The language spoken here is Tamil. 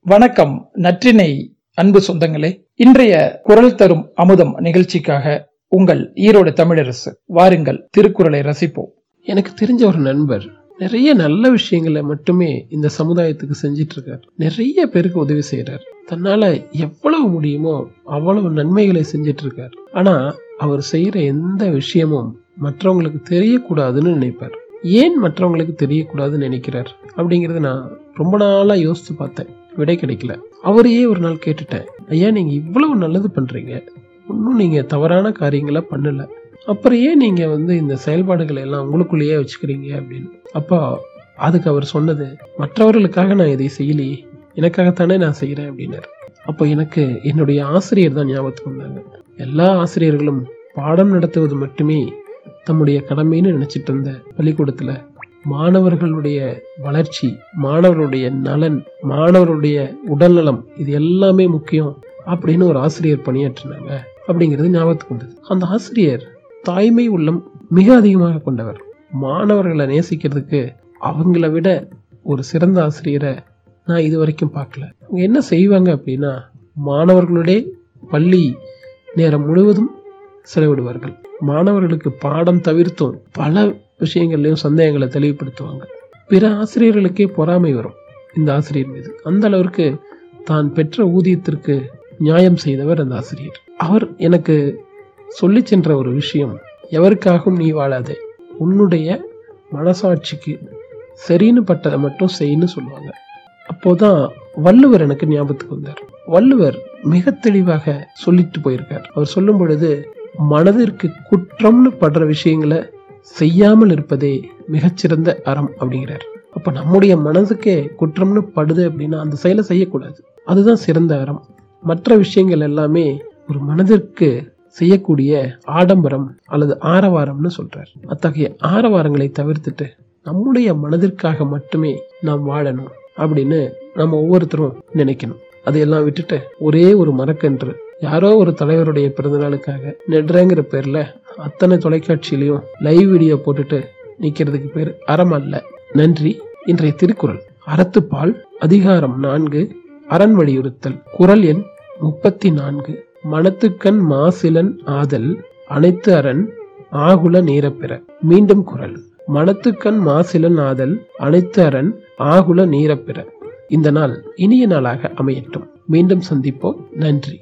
வணக்கம் நற்றினை அன்பு சொந்தங்களே. இன்றைய குரல் தரும் அமுதம் நிகழ்ச்சிக்காக உங்கள் ஈரோடு தமிழரசு வாருங்கள் திருக்குறளை ரசிப்போம். எனக்கு தெரிஞ்ச ஒரு நண்பர் நிறைய நல்ல விஷயங்களை மட்டுமே இந்த சமுதாயத்துக்கு செஞ்சிட்டு இருக்கார் நிறைய பேருக்கு உதவி செய்யறார் தன்னால எவ்வளவு முடியுமோ அவ்வளவு நன்மைகளை செஞ்சிட்டு இருக்கார் ஆனா அவர் செய்யற எந்த விஷயமும் மற்றவங்களுக்கு தெரியக்கூடாதுன்னு நினைப்பார். ஏன் மற்றவங்களுக்கு தெரியக்கூடாதுன்னு நினைக்கிறார் அப்படிங்கறத நான் ரொம்ப நாளா யோசிச்சு பார்த்தேன். விடை கிடைக்கல. அவரையே ஒரு நாள் கேட்டுட்டேன். ஐயா நீங்க இவ்வளவு நல்லது பண்றீங்க. இன்னும் நீங்க தவறான காரியங்களை பண்ணல. அப்புறம் ஏன் நீங்க வந்து இந்த செயல்பாடுகளை எல்லாம் உங்களுக்குள்ளேயே வச்சுக்கிறீங்க? அப்படின்னு. அப்போ அதுக்கு அவர் சொன்னது மற்றவர்களுக்காக நான் இதை செய்யலையே. எனக்காகத்தானே நான் செய்கிறேன் அப்படின்னாரு. அப்போ எனக்கு என்னுடைய ஆசிரியர் தான் ஞாபகத்துக்கு வந்தாங்க. எல்லா ஆசிரியர்களும் பாடம் நடத்துவது மட்டுமே தம்முடைய கடமைன்னு நினைச்சிட்டு இருந்த பள்ளிக்கூடத்துல மாணவர்களுடைய வளர்ச்சி மாணவர்களுடைய நலன் மாணவர்களுடைய உடல்நலம் இது எல்லாமே முக்கியம் அப்படின்னு ஒரு ஆசிரியர் பணியாற்றினாங்க அப்படிங்கிறது ஞாபகத்துக்கு வந்தது. அந்த ஆசிரியர் தாய்மை உள்ளம் மிக அதிகமாக கொண்டவர். மாணவர்களை நேசிக்கிறதுக்கு அவங்கள விட ஒரு சிறந்த ஆசிரியரை நான் இது வரைக்கும் பார்க்கல. அவங்க என்ன செய்வாங்க அப்படின்னா மாணவர்களுடைய பள்ளி நேரம் முழுவதும் செலவிடுவார்கள். மாணவர்களுக்கு பாடம் தவிர்த்தும் பல விஷயங்கள்லையும் சந்தேகங்களை தெளிவுபடுத்துவாங்க. பிற ஆசிரியர்களுக்கே பொறாமை வரும் இந்த ஆசிரியர் மீது. அந்த அளவிற்கு தான் பெற்ற ஊதியத்திற்கு நியாயம் செய்தவர் அந்த ஆசிரியர். அவர் எனக்கு சொல்லி சென்ற ஒரு விஷயம் எவருக்காகவும் நீ வாழாதே. உன்னுடைய மனசாட்சிக்கு சரின்னு பட்டதை மட்டும் செய்ன்னு சொல்லுவாங்க. அப்போதான் வள்ளுவர் எனக்கு ஞாபகத்துக்கு வந்தார். வள்ளுவர் மிக தெளிவாக சொல்லிட்டு போயிருக்கார். அவர் சொல்லும் பொழுது மனதிற்கு குற்றம்னு படுற விஷயங்களை செய்யாமல் இருப்பதே மிகச்சிறந்த அறம் அப்படிங்கிறார். அப்போ நம்முடைய மனதுக்கே குற்றம்னு படுது அப்படின்னா அந்த செயலை செய்யக்கூடாது. அதுதான் சிறந்த அறம். மற்ற விஷயங்கள் எல்லாமே ஒரு மனதிற்கு செய்யக்கூடிய ஆடம்பரம் அல்லது ஆரவாரம்னு சொல்றார். அத்தகைய ஆரவாரங்களை தவிர்த்துட்டு நம்முடைய மனதிற்காக மட்டுமே நாம் வாழணும் அப்படின்னு நம்ம ஒவ்வொருத்தரும் நினைக்கணும். அதையெல்லாம் விட்டுட்டு ஒரே ஒரு மரக்கன்று யாரோ ஒரு தலைவருடைய பிறந்தநாளுக்காக நெட்ரேங்கிற பேர்ல அத்தனை தொலைக்காட்சியிலையும் லைவ் வீடியோ போட்டுட்டு நிக்கிறதுக்கு பேர் அறம் அல்ல நன்றி. இன்றைய திருக்குறள். அறத்துப்பால் அதிகாரம் நான்கு. அரண் வலியுறுத்தல். குரல் எண் முப்பத்தி நான்கு. மனத்துக்கண் மாசிலன் ஆதல். அனைத்து அரண் ஆகுல நீரப்பெற. மீண்டும் குரல் மனத்துக்கண் மாசிலன் ஆதல். அனைத்து அரண் ஆகுல நீரப்பெற. இந்த நாள் இனிய நாளாக அமையட்டும். மீண்டும் சந்திப்போம். நன்றி.